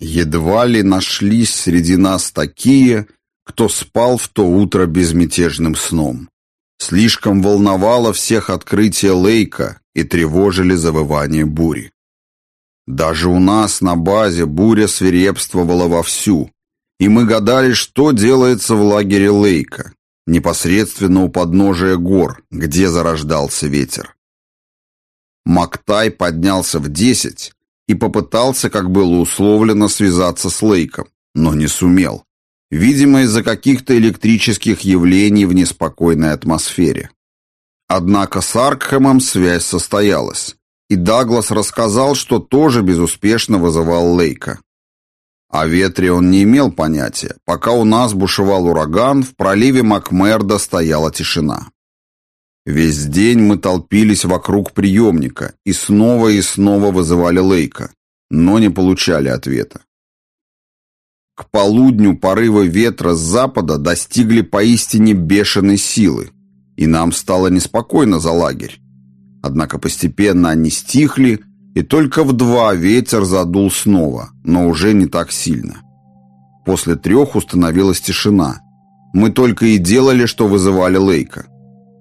Едва ли нашлись среди нас такие, кто спал в то утро безмятежным сном. Слишком волновало всех открытие Лейка и тревожили завывание бури. Даже у нас на базе буря свирепствовала вовсю, и мы гадали, что делается в лагере Лейка, непосредственно у подножия гор, где зарождался ветер. Мактай поднялся в десять и попытался, как было условлено, связаться с Лейком, но не сумел. Видимо, из-за каких-то электрических явлений в неспокойной атмосфере. Однако с Аркхэмом связь состоялась, и Даглас рассказал, что тоже безуспешно вызывал Лейка. О ветре он не имел понятия. Пока у нас бушевал ураган, в проливе Макмерда стояла тишина. Весь день мы толпились вокруг приемника и снова и снова вызывали Лейка, но не получали ответа. К полудню порывы ветра с запада достигли поистине бешеной силы, и нам стало неспокойно за лагерь. Однако постепенно они стихли, и только в два ветер задул снова, но уже не так сильно. После трех установилась тишина. Мы только и делали, что вызывали Лейка.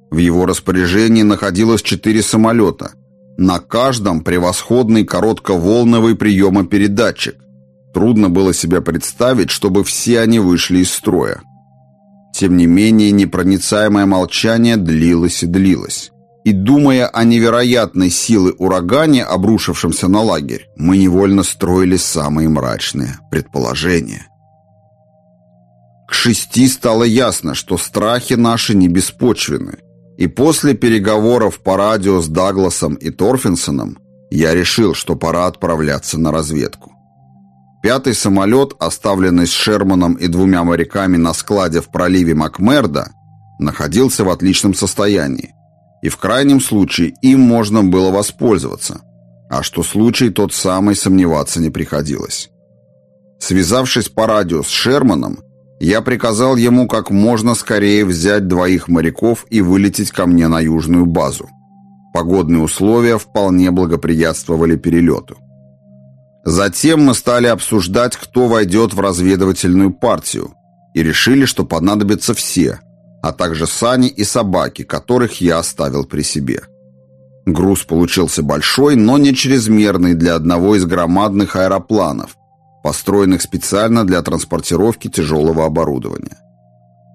В его распоряжении находилось четыре самолета. На каждом превосходный коротковолновый приемопередатчик. Трудно было себе представить, чтобы все они вышли из строя. Тем не менее, непроницаемое молчание длилось и длилось. И думая о невероятной силы урагане, обрушившемся на лагерь, мы невольно строили самые мрачные предположения. К шести стало ясно, что страхи наши не беспочвены, и после переговоров по радио с Дагласом и Торфинсоном я решил, что пора отправляться на разведку. Пятый самолет, оставленный с Шерманом и двумя моряками на складе в проливе Макмерда, находился в отличном состоянии, и в крайнем случае им можно было воспользоваться, а что случай тот самый сомневаться не приходилось. Связавшись по радио с Шерманом, я приказал ему как можно скорее взять двоих моряков и вылететь ко мне на южную базу. Погодные условия вполне благоприятствовали перелету. Затем мы стали обсуждать, кто войдет в разведывательную партию, и решили, что понадобятся все, а также сани и собаки, которых я оставил при себе. Груз получился большой, но не чрезмерный для одного из громадных аэропланов, построенных специально для транспортировки тяжелого оборудования.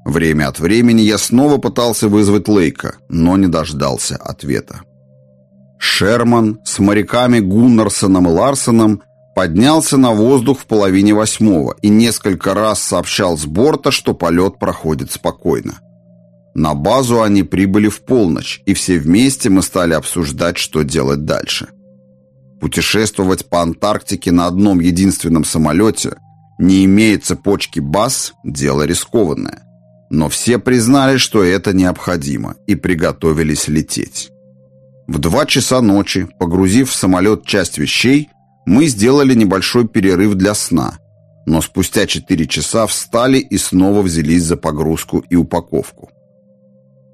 Время от времени я снова пытался вызвать Лейка, но не дождался ответа. Шерман с моряками Гуннарсоном и Ларсоном поднялся на воздух в половине восьмого и несколько раз сообщал с борта, что полет проходит спокойно. На базу они прибыли в полночь, и все вместе мы стали обсуждать, что делать дальше. Путешествовать по Антарктике на одном единственном самолете, не имея цепочки баз, дело рискованное. Но все признали, что это необходимо, и приготовились лететь. В два часа ночи, погрузив в самолет часть вещей, мы сделали небольшой перерыв для сна, но спустя четыре часа встали и снова взялись за погрузку и упаковку.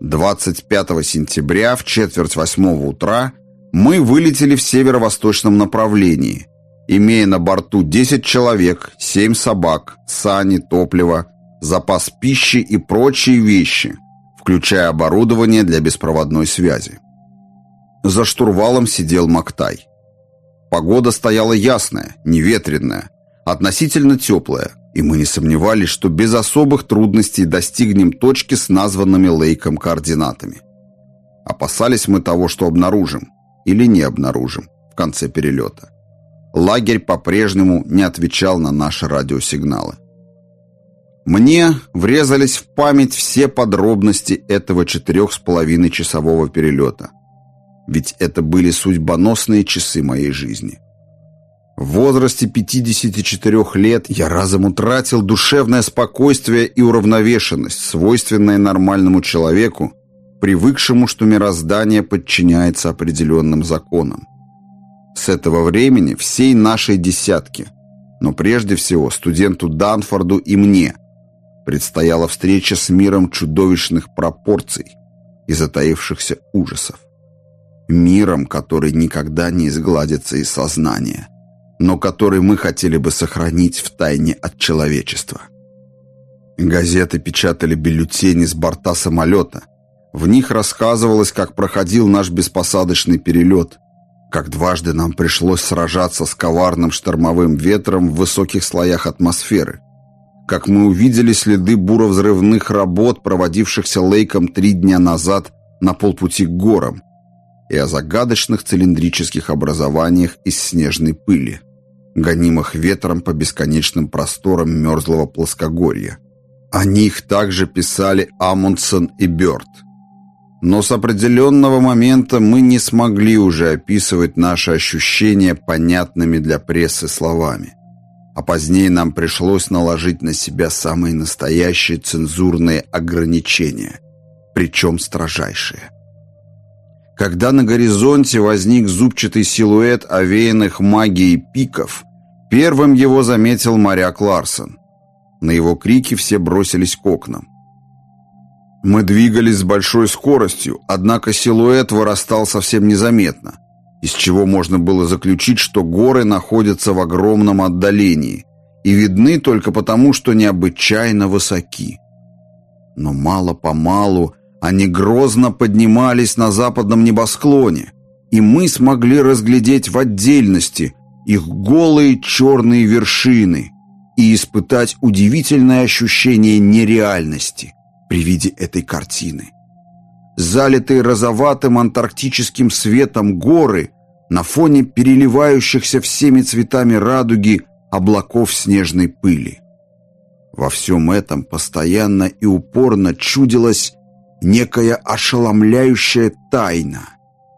25 сентября в четверть восьмого утра мы вылетели в северо-восточном направлении, имея на борту 10 человек, 7 собак, сани, топливо, запас пищи и прочие вещи, включая оборудование для беспроводной связи. За штурвалом сидел Мактай. Погода стояла ясная, неветренная, относительно теплая, и мы не сомневались, что без особых трудностей достигнем точки с названными Лейком координатами. Опасались мы того, что обнаружим, или не обнаружим в конце перелета. Лагерь по-прежнему не отвечал на наши радиосигналы. Мне врезались в память все подробности этого четырех с половиной часового перелета. Ведь это были судьбоносные часы моей жизни. В возрасте 54 лет я разом утратил душевное спокойствие и уравновешенность, свойственные нормальному человеку, привыкшему, что мироздание подчиняется определенным законам. С этого времени всей нашей десятки, но прежде всего студенту Данфорду и мне, предстояла встреча с миром чудовищных пропорций и затаившихся ужасов. Миром, который никогда не изгладится из сознания – но который мы хотели бы сохранить в тайне от человечества. Газеты печатали бюллетени с борта самолета. В них рассказывалось, как проходил наш беспосадочный перелет, как дважды нам пришлось сражаться с коварным штормовым ветром в высоких слоях атмосферы, как мы увидели следы буровзрывных работ, проводившихся Лейком три дня назад на полпути к горам, и о загадочных цилиндрических образованиях из снежной пыли, гонимых ветром по бесконечным просторам мерзлого плоскогорья. О них также писали Амундсен и Бёрд. Но с определенного момента мы не смогли уже описывать наши ощущения понятными для прессы словами. А позднее нам пришлось наложить на себя самые настоящие цензурные ограничения, причем строжайшие. Когда на горизонте возник зубчатый силуэт овеянных магией пиков, первым его заметил моряк Ларсон. На его крики все бросились к окнам. Мы двигались с большой скоростью, однако силуэт вырастал совсем незаметно, из чего можно было заключить, что горы находятся в огромном отдалении и видны только потому, что необычайно высоки. Но мало-помалу они грозно поднимались на западном небосклоне, и мы смогли разглядеть в отдельности их голые черные вершины и испытать удивительное ощущение нереальности при виде этой картины. Залитые розоватым антарктическим светом горы на фоне переливающихся всеми цветами радуги облаков снежной пыли. Во всем этом постоянно и упорно чудилось некая ошеломляющая тайна,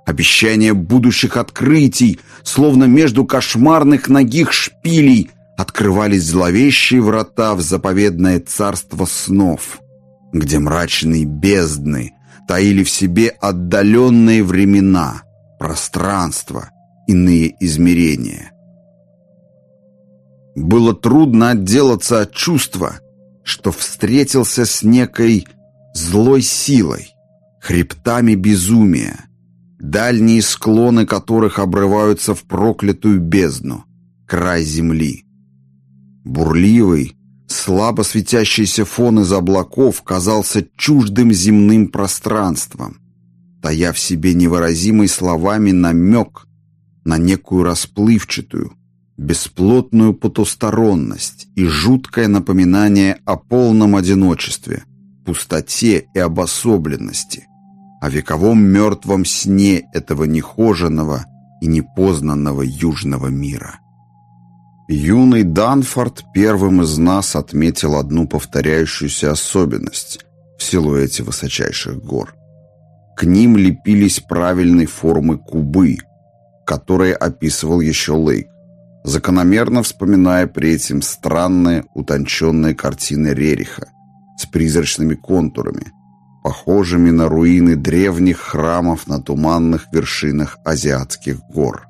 обещание будущих открытий, словно между кошмарных ногих шпилей открывались зловещие врата в заповедное царство снов, где мрачные бездны таили в себе отдаленные времена, пространства, иные измерения. Было трудно отделаться от чувства, что встретился с некой злой силой, хребтами безумия, дальние склоны которых обрываются в проклятую бездну, край земли. Бурливый, слабо светящийся фон из облаков казался чуждым земным пространством, тая в себе невыразимый словами намек на некую расплывчатую, бесплотную потусторонность и жуткое напоминание о полном одиночестве, пустоте и обособленности, о вековом мертвом сне этого нехоженного и непознанного южного мира. Юный Данфорд первым из нас отметил одну повторяющуюся особенность в силуэте высочайших гор. К ним лепились правильной формы кубы, которые описывал еще Лейк, закономерно вспоминая при этом странные утонченные картины Рериха – с призрачными контурами, похожими на руины древних храмов на туманных вершинах азиатских гор.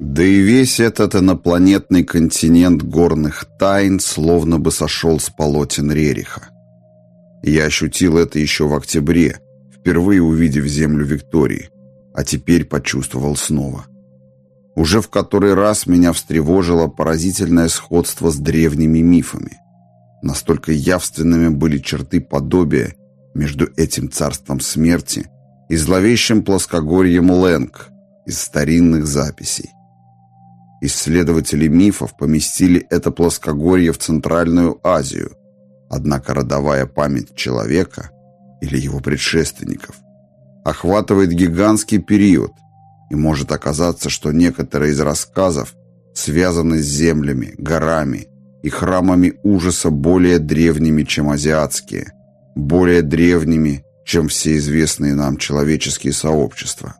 Да и весь этот инопланетный континент горных тайн словно бы сошел с полотен Рериха. Я ощутил это еще в октябре, впервые увидев землю Виктории, а теперь почувствовал снова. Уже в который раз меня встревожило поразительное сходство с древними мифами. Настолько явственными были черты подобия между этим царством смерти и зловещим плоскогорьем Лэнг из старинных записей. Исследователи мифов поместили это плоскогорье в Центральную Азию, однако родовая память человека или его предшественников охватывает гигантский период, и может оказаться, что некоторые из рассказов связаны с землями, горами и храмами ужаса более древними, чем азиатские, более древними, чем все известные нам человеческие сообщества.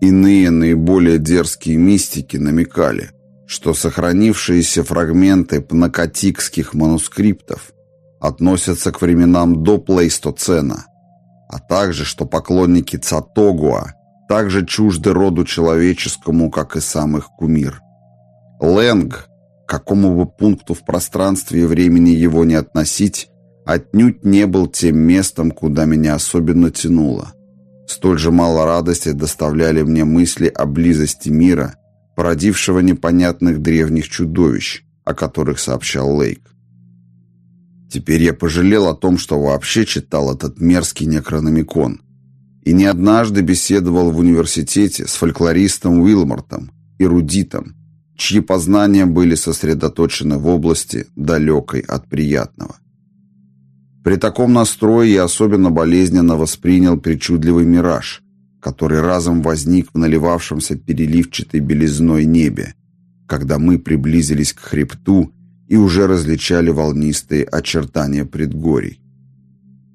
Иные наиболее дерзкие мистики намекали, что сохранившиеся фрагменты пнакотикских манускриптов относятся к временам до Плейстоцена, а также, что поклонники Цатогуа также чужды роду человеческому, как и сам их кумир. Лэнг какому бы пункту в пространстве и времени его не относить, отнюдь не был тем местом, куда меня особенно тянуло. Столь же мало радости доставляли мне мысли о близости мира, породившего непонятных древних чудовищ, о которых сообщал Лейк. Теперь я пожалел о том, что вообще читал этот мерзкий некрономикон, и не однажды беседовал в университете с фольклористом Уилмортом, эрудитом, чьи познания были сосредоточены в области, далекой от приятного. При таком настрое я особенно болезненно воспринял причудливый мираж, который разом возник в наливавшемся переливчатой белизной небе, когда мы приблизились к хребту и уже различали волнистые очертания предгорий.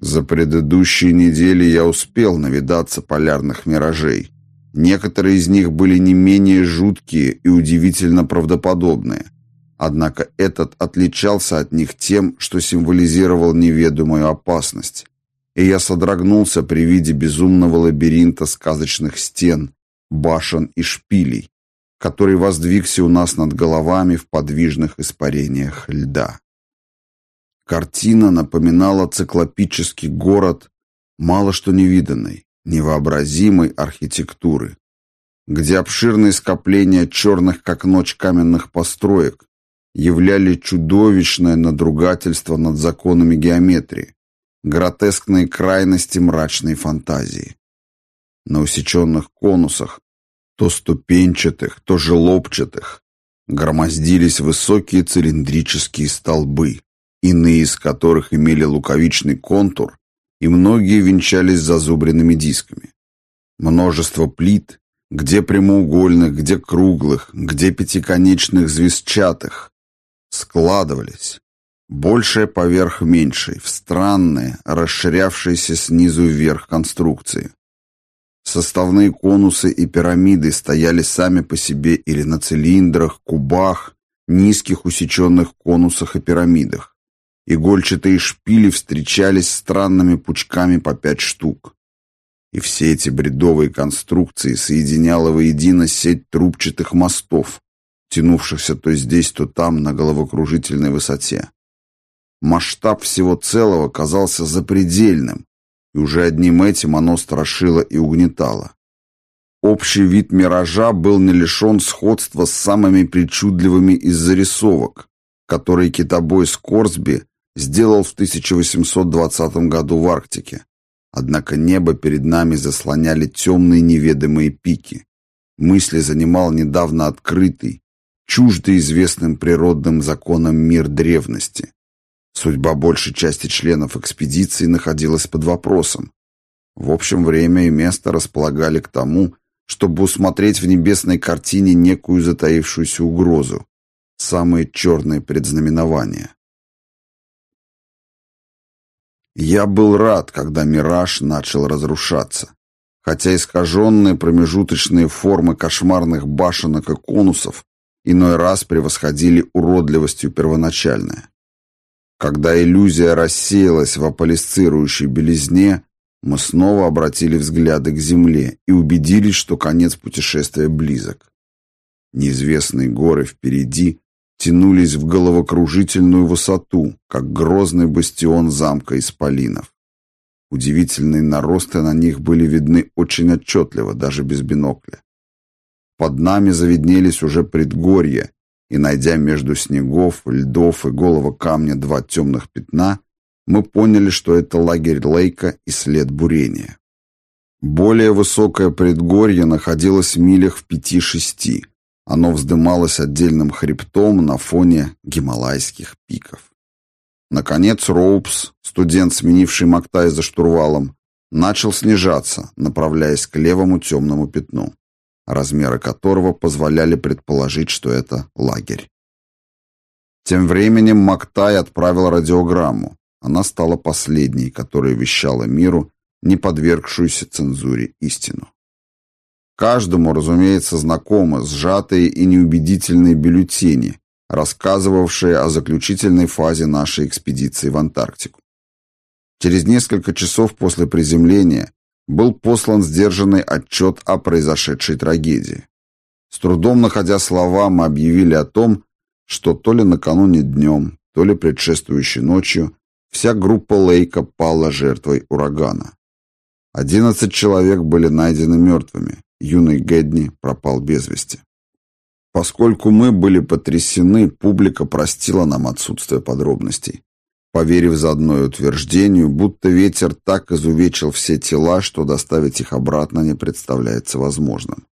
За предыдущие недели я успел навидаться полярных миражей. Некоторые из них были не менее жуткие и удивительно правдоподобные. Однако этот отличался от них тем, что символизировал неведомую опасность. И я содрогнулся при виде безумного лабиринта сказочных стен, башен и шпилей, который воздвигся у нас над головами в подвижных испарениях льда. Картина напоминала циклопический город мало что невиданной, невообразимой архитектуры, где обширные скопления черных как ночь каменных построек являли чудовищное надругательство над законами геометрии, гротескные крайности мрачной фантазии. На усеченных конусах, то ступенчатых, то желобчатых, громоздились высокие цилиндрические столбы, иные из которых имели луковичный контур, и многие венчались зазубренными дисками. Множество плит, где прямоугольных, где круглых, где пятиконечных звездчатых, складывались, большая поверх меньшей, в странные, расширявшиеся снизу вверх конструкции. Составные конусы и пирамиды стояли сами по себе или на цилиндрах, кубах, низких усеченных конусах и пирамидах. Игольчатые шпили встречались странными пучками по пять штук. И все эти бредовые конструкции соединяла воедино сеть трубчатых мостов, тянувшихся то здесь, то там на головокружительной высоте. Масштаб всего целого казался запредельным, и уже одним этим оно страшило и угнетало. Общий вид миража был не лишен сходства с самыми причудливыми из зарисовок, которые китобой Скорсби сделал в 1820 году в Арктике. Однако небо перед нами заслоняли темные неведомые пики. Мысли занимал недавно открытый, чуждый известным природным законам мир древности. Судьба большей части членов экспедиции находилась под вопросом. В общем, время и место располагали к тому, чтобы усмотреть в небесной картине некую затаившуюся угрозу, самые черные предзнаменования. Я был рад, когда мираж начал разрушаться. Хотя искаженные промежуточные формы кошмарных башенок и конусов иной раз превосходили уродливостью первоначальное. Когда иллюзия рассеялась в аполисцирующей белизне, мы снова обратили взгляды к земле и убедились, что конец путешествия близок. Неизвестные горы впереди тянулись в головокружительную высоту, как грозный бастион замка исполинов. Удивительные наросты на них были видны очень отчетливо, даже без бинокля. Под нами завиднелись уже предгорья, и, найдя между снегов, льдов и голого камня два темных пятна, мы поняли, что это лагерь Лейка и след бурения. Более высокое предгорье находилось в милях в пяти-шести, оно вздымалось отдельным хребтом на фоне гималайских пиков. Наконец Роупс, студент, сменивший Мактай за штурвалом, начал снижаться, направляясь к левому темному пятну, размеры которого позволяли предположить, что это лагерь. Тем временем Мактай отправил радиограмму. Она стала последней, которая вещала миру не подвергшуюся цензуре истину. Каждому, разумеется, знакомы сжатые и неубедительные бюллетени, рассказывавшие о заключительной фазе нашей экспедиции в Антарктику. Через несколько часов после приземления был послан сдержанный отчет о произошедшей трагедии. С трудом находя слова, мы объявили о том, что то ли накануне днем, то ли предшествующей ночью вся группа Лейка пала жертвой урагана. Одиннадцать человек были найдены мертвыми, юный Гэдни пропал без вести. Поскольку мы были потрясены, публика простила нам отсутствие подробностей, поверив заодно и утверждению, будто ветер так изувечил все тела, что доставить их обратно не представляется возможным.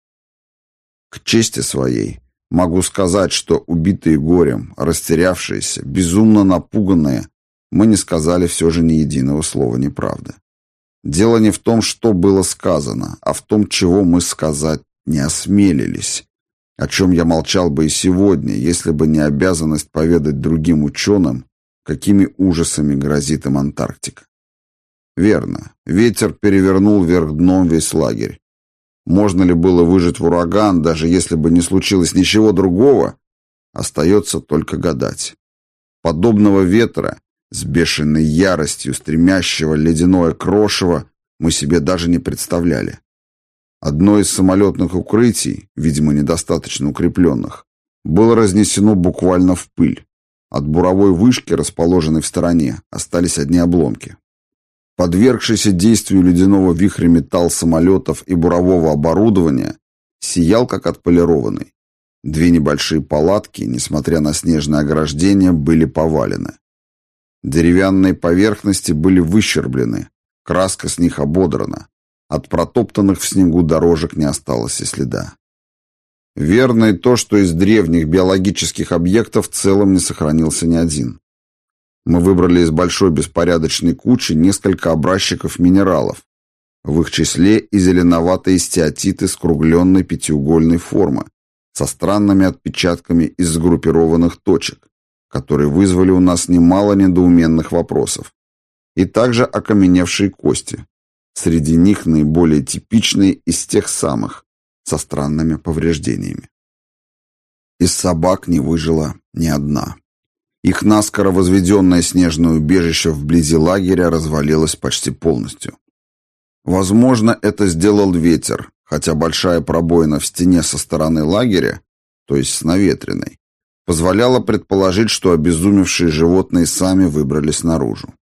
К чести своей, могу сказать, что убитые горем, растерявшиеся, безумно напуганные, мы не сказали все же ни единого слова неправды. Дело не в том, что было сказано, а в том, чего мы сказать не осмелились, о чем я молчал бы и сегодня, если бы не обязанность поведать другим ученым, какими ужасами грозит им Антарктика. Верно, ветер перевернул вверх дном весь лагерь. Можно ли было выжить в ураган, даже если бы не случилось ничего другого, остается только гадать. Подобного ветра, с бешеной яростью стремящего ледяное крошево, мы себе даже не представляли. Одно из самолетных укрытий, видимо, недостаточно укрепленных, было разнесено буквально в пыль. От буровой вышки, расположенной в стороне, остались одни обломки. Подвергшийся действию ледяного вихря металл самолетов и бурового оборудования сиял как отполированный. Две небольшие палатки, несмотря на снежное ограждение, были повалены. Деревянные поверхности были выщерблены, краска с них ободрана. От протоптанных в снегу дорожек не осталось и следа. Верно и то, что из древних биологических объектов в целом не сохранился ни один. Мы выбрали из большой беспорядочной кучи несколько образчиков минералов, в их числе и зеленоватые стеатиты скругленной пятиугольной формы, со странными отпечатками из сгруппированных точек, которые вызвали у нас немало недоуменных вопросов, и также окаменевшие кости, Среди них наиболее типичные из тех самых, со странными повреждениями. Из собак не выжила ни одна. Их наскоро возведенное снежное убежище вблизи лагеря развалилось почти полностью. Возможно, это сделал ветер, хотя большая пробоина в стене со стороны лагеря, то есть с наветренной, позволяла предположить, что обезумевшие животные сами выбрались наружу.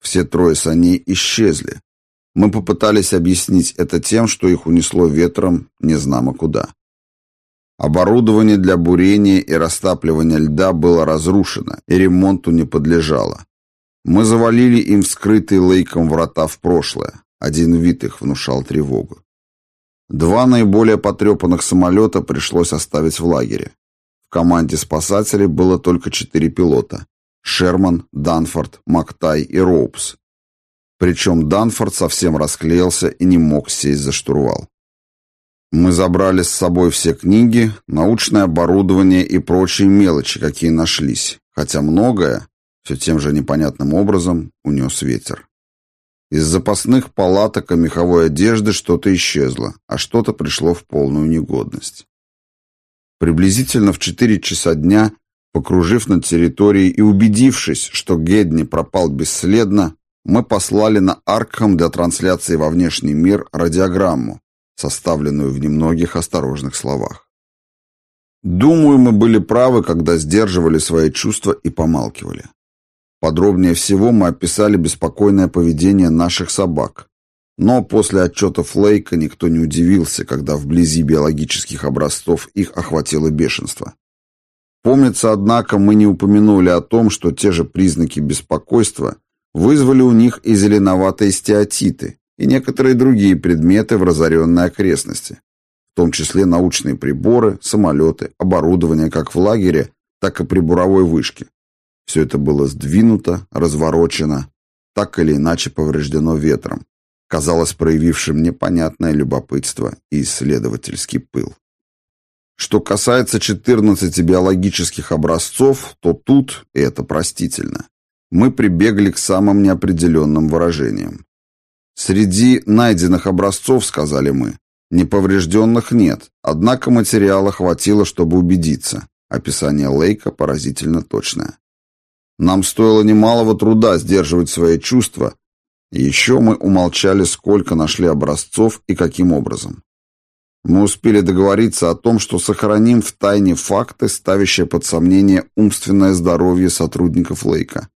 Все трое саней исчезли, мы попытались объяснить это тем, что их унесло ветром незнамо куда. Оборудование для бурения и растапливания льда было разрушено и ремонту не подлежало. Мы завалили им вскрытые лейком врата в прошлое. Один вид их внушал тревогу. Два наиболее потрепанных самолета пришлось оставить в лагере. В команде спасателей было только четыре пилота. Шерман, Данфорд, Мактай и Роупс. Причем Данфорд совсем расклеился и не мог сесть за штурвал. Мы забрали с собой все книги, научное оборудование и прочие мелочи, какие нашлись, хотя многое, все тем же непонятным образом, унес ветер. Из запасных палаток и меховой одежды что-то исчезло, а что-то пришло в полную негодность. Приблизительно в 4 часа дня, покружив над территорией и убедившись, что Гедни пропал бесследно, мы послали на Аркхам для трансляции во внешний мир радиограмму, составленную в немногих осторожных словах. Думаю, мы были правы, когда сдерживали свои чувства и помалкивали. Подробнее всего мы описали беспокойное поведение наших собак. Но после отчета Флейка никто не удивился, когда вблизи биологических образцов их охватило бешенство. Помнится, однако, мы не упомянули о том, что те же признаки беспокойства вызвали у них и зеленоватые стеатиты, и некоторые другие предметы в разоренной окрестности, в том числе научные приборы, самолеты, оборудование как в лагере, так и при буровой вышке. Все это было сдвинуто, разворочено, так или иначе повреждено ветром, казалось проявившим непонятное любопытство и исследовательский пыл. Что касается 14 биологических образцов, то тут, это простительно, мы прибегли к самым неопределенным выражениям. Среди найденных образцов, сказали мы, неповрежденных нет, однако материала хватило, чтобы убедиться. Описание Лейка поразительно точное. Нам стоило немалого труда сдерживать свои чувства, и еще мы умолчали, сколько нашли образцов и каким образом. Мы успели договориться о том, что сохраним в тайне факты, ставящие под сомнение умственное здоровье сотрудников Лейка.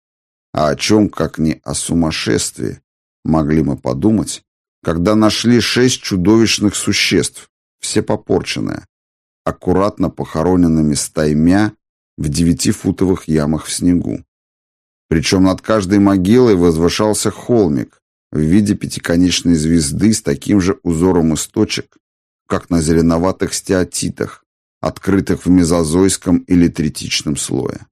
А о чем, как не о сумасшествии, могли мы подумать, когда нашли шесть чудовищных существ, все попорченные, аккуратно похороненными стаймя в девятифутовых ямах в снегу. Причем над каждой могилой возвышался холмик в виде пятиконечной звезды с таким же узором из точек, как на зеленоватых стеатитах, открытых в мезозойском или третичном слое.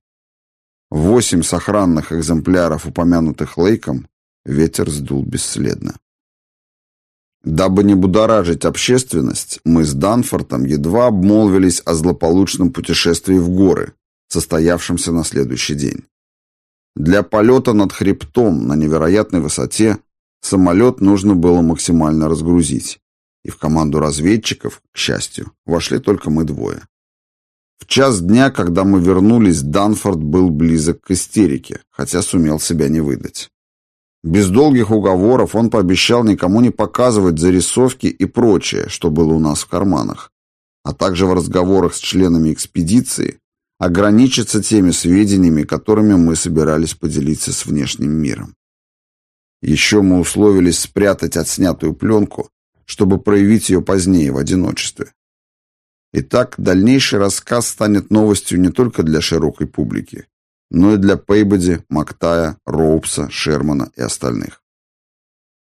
Восемь сохранных экземпляров, упомянутых Лейком, ветер сдул бесследно. Дабы не будоражить общественность, мы с Данфортом едва обмолвились о злополучном путешествии в горы, состоявшемся на следующий день. Для полета над хребтом на невероятной высоте самолет нужно было максимально разгрузить, и в команду разведчиков, к счастью, вошли только мы двое. В час дня, когда мы вернулись, Данфорд был близок к истерике, хотя сумел себя не выдать. Без долгих уговоров он пообещал никому не показывать зарисовки и прочее, что было у нас в карманах, а также в разговорах с членами экспедиции ограничиться теми сведениями, которыми мы собирались поделиться с внешним миром. Еще мы условились спрятать отснятую пленку, чтобы проявить ее позднее в одиночестве. Итак, дальнейший рассказ станет новостью не только для широкой публики, но и для Пейбоди, Мактая, Роупса, Шермана и остальных.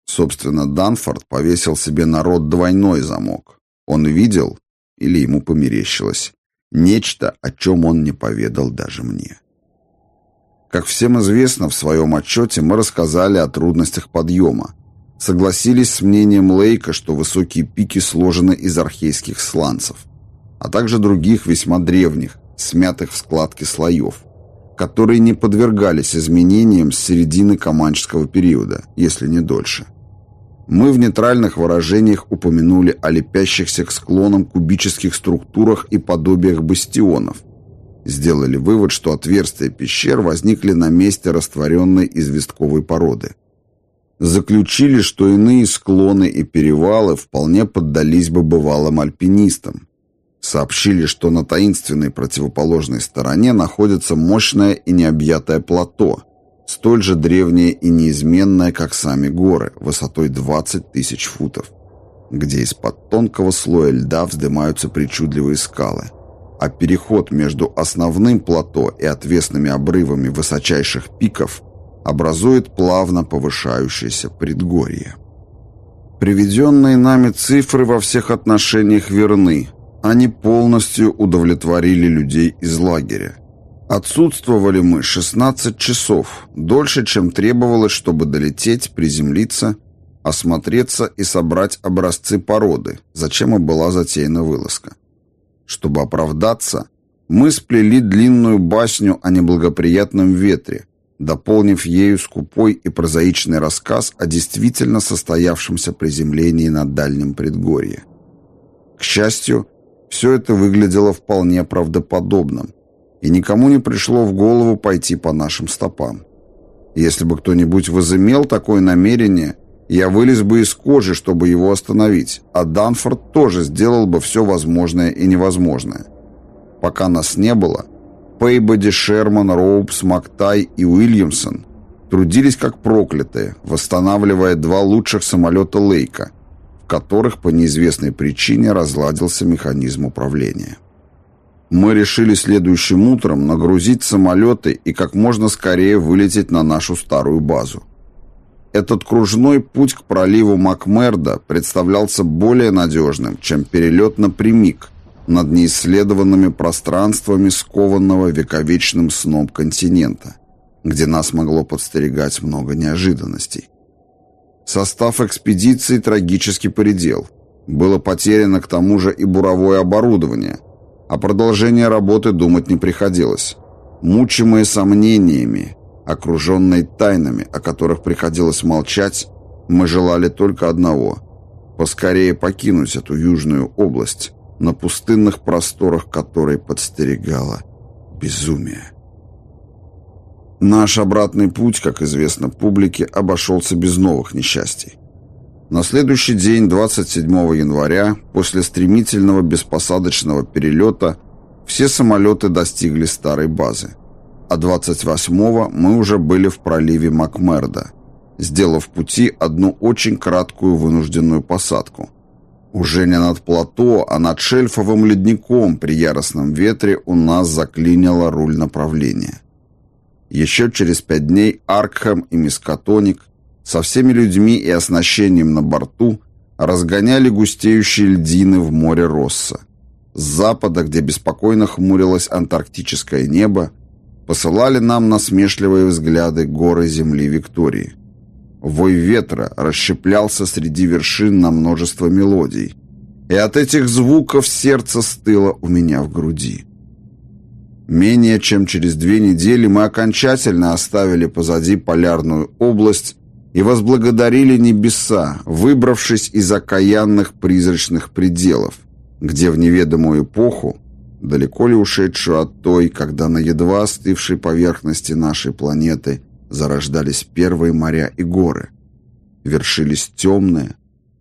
Собственно, Данфорд повесил себе на рот двойной замок. Он видел, или ему померещилось, нечто, о чем он не поведал даже мне. Как всем известно, в своем отчете мы рассказали о трудностях подъема, согласились с мнением Лейка, что высокие пики сложены из архейских сланцев а также других весьма древних, смятых в складке слоев, которые не подвергались изменениям с середины Команческого периода, если не дольше. Мы в нейтральных выражениях упомянули о лепящихся к склонам кубических структурах и подобиях бастионов. Сделали вывод, что отверстия пещер возникли на месте растворенной известковой породы. Заключили, что иные склоны и перевалы вполне поддались бы бывалым альпинистам, Сообщили, что на таинственной противоположной стороне находится мощное и необъятое плато, столь же древнее и неизменное, как сами горы, высотой 20 тысяч футов, где из-под тонкого слоя льда вздымаются причудливые скалы, а переход между основным плато и отвесными обрывами высочайших пиков образует плавно повышающееся предгорье. Приведенные нами цифры во всех отношениях верны – они полностью удовлетворили людей из лагеря. Отсутствовали мы 16 часов, дольше, чем требовалось, чтобы долететь, приземлиться, осмотреться и собрать образцы породы, зачем и была затеяна вылазка. Чтобы оправдаться, мы сплели длинную басню о неблагоприятном ветре, дополнив ею скупой и прозаичный рассказ о действительно состоявшемся приземлении на дальнем предгорье. К счастью, все это выглядело вполне правдоподобным, и никому не пришло в голову пойти по нашим стопам. Если бы кто-нибудь возымел такое намерение, я вылез бы из кожи, чтобы его остановить, а Данфорд тоже сделал бы все возможное и невозможное. Пока нас не было, Пейбоди, Шерман, Роупс, Мактай и Уильямсон трудились как проклятые, восстанавливая два лучших самолета Лейка – которых по неизвестной причине разладился механизм управления. Мы решили следующим утром нагрузить самолеты и как можно скорее вылететь на нашу старую базу. Этот кружной путь к проливу Макмерда представлялся более надежным, чем перелет напрямик над неисследованными пространствами скованного вековечным сном континента, где нас могло подстерегать много неожиданностей. Состав экспедиции трагически поредел. Было потеряно к тому же и буровое оборудование. О продолжении работы думать не приходилось. Мучимые сомнениями, окруженные тайнами, о которых приходилось молчать, мы желали только одного – поскорее покинуть эту южную область, на пустынных просторах которой подстерегало безумие. Наш обратный путь, как известно публике, обошелся без новых несчастий. На следующий день, 27 января, после стремительного беспосадочного перелета, все самолеты достигли старой базы. А 28-го мы уже были в проливе Макмерда, сделав пути одну очень краткую вынужденную посадку. Уже не над плато, а над шельфовым ледником при яростном ветре у нас заклинило руль направления. Еще через пять дней Аркхэм и Мискатоник со всеми людьми и оснащением на борту разгоняли густеющие льдины в море Росса. С запада, где беспокойно хмурилось антарктическое небо, посылали нам насмешливые взгляды горы земли Виктории. Вой ветра расщеплялся среди вершин на множество мелодий, и от этих звуков сердце стыло у меня в груди. Менее чем через две недели мы окончательно оставили позади полярную область и возблагодарили небеса, выбравшись из окаянных призрачных пределов, где в неведомую эпоху, далеко ли ушедшую от той, когда на едва остывшей поверхности нашей планеты зарождались первые моря и горы, вершились темные,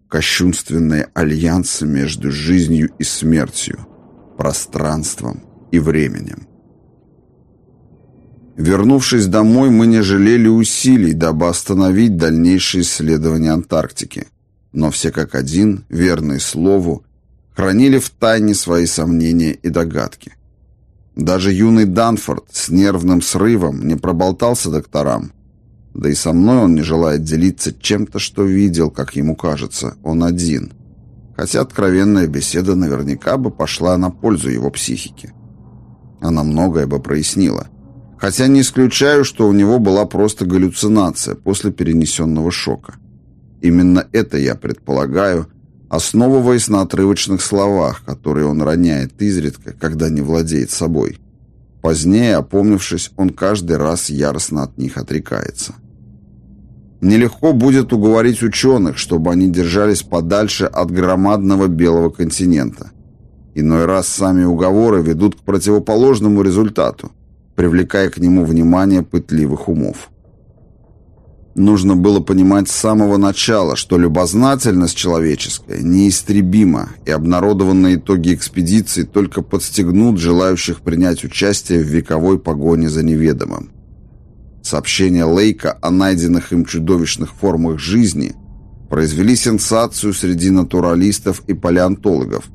кощунственные альянсы между жизнью и смертью, пространством и временем. Вернувшись домой, мы не жалели усилий, дабы остановить дальнейшие исследования Антарктики. Но все как один, верные слову, хранили в тайне свои сомнения и догадки. Даже юный Данфорд с нервным срывом не проболтался докторам. Да и со мной он не желает делиться чем-то, что видел, как ему кажется, он один. Хотя откровенная беседа наверняка бы пошла на пользу его психике. Она многое бы прояснила – Хотя не исключаю, что у него была просто галлюцинация после перенесенного шока. Именно это я предполагаю, основываясь на отрывочных словах, которые он роняет изредка, когда не владеет собой. Позднее, опомнившись, он каждый раз яростно от них отрекается. Нелегко будет уговорить ученых, чтобы они держались подальше от громадного белого континента. Иной раз сами уговоры ведут к противоположному результату привлекая к нему внимание пытливых умов. Нужно было понимать с самого начала, что любознательность человеческая неистребима, и обнародованные итоги экспедиции только подстегнут желающих принять участие в вековой погоне за неведомым. Сообщения Лейка о найденных им чудовищных формах жизни произвели сенсацию среди натуралистов и палеонтологов,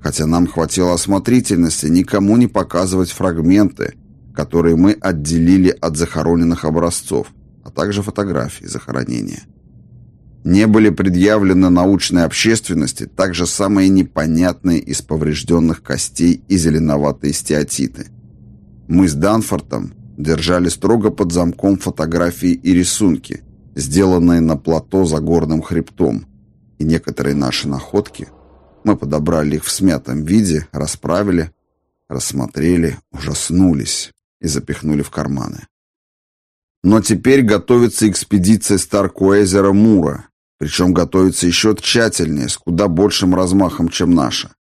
хотя нам хватило осмотрительности никому не показывать фрагменты, которые мы отделили от захороненных образцов, а также фотографий захоронения. Не были предъявлены научной общественности также самые непонятные из поврежденных костей и зеленоватые стеатиты. Мы с Данфортом держали строго под замком фотографии и рисунки, сделанные на плато за горным хребтом, и некоторые наши находки мы подобрали их в смятом виде, расправили, рассмотрели, ужаснулись и запихнули в карманы. Но теперь готовится экспедиция Старкуэзера Мура, причем готовится еще тщательнее, с куда большим размахом, чем наша.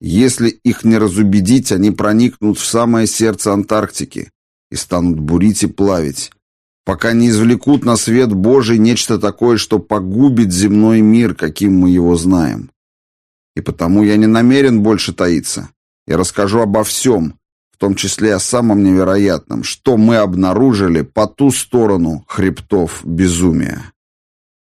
Если их не разубедить, они проникнут в самое сердце Антарктики и станут бурить и плавить, пока не извлекут на свет Божий нечто такое, что погубит земной мир, каким мы его знаем. И потому я не намерен больше таиться. Я расскажу обо всем, том числе о самом невероятном, что мы обнаружили по ту сторону хребтов безумия.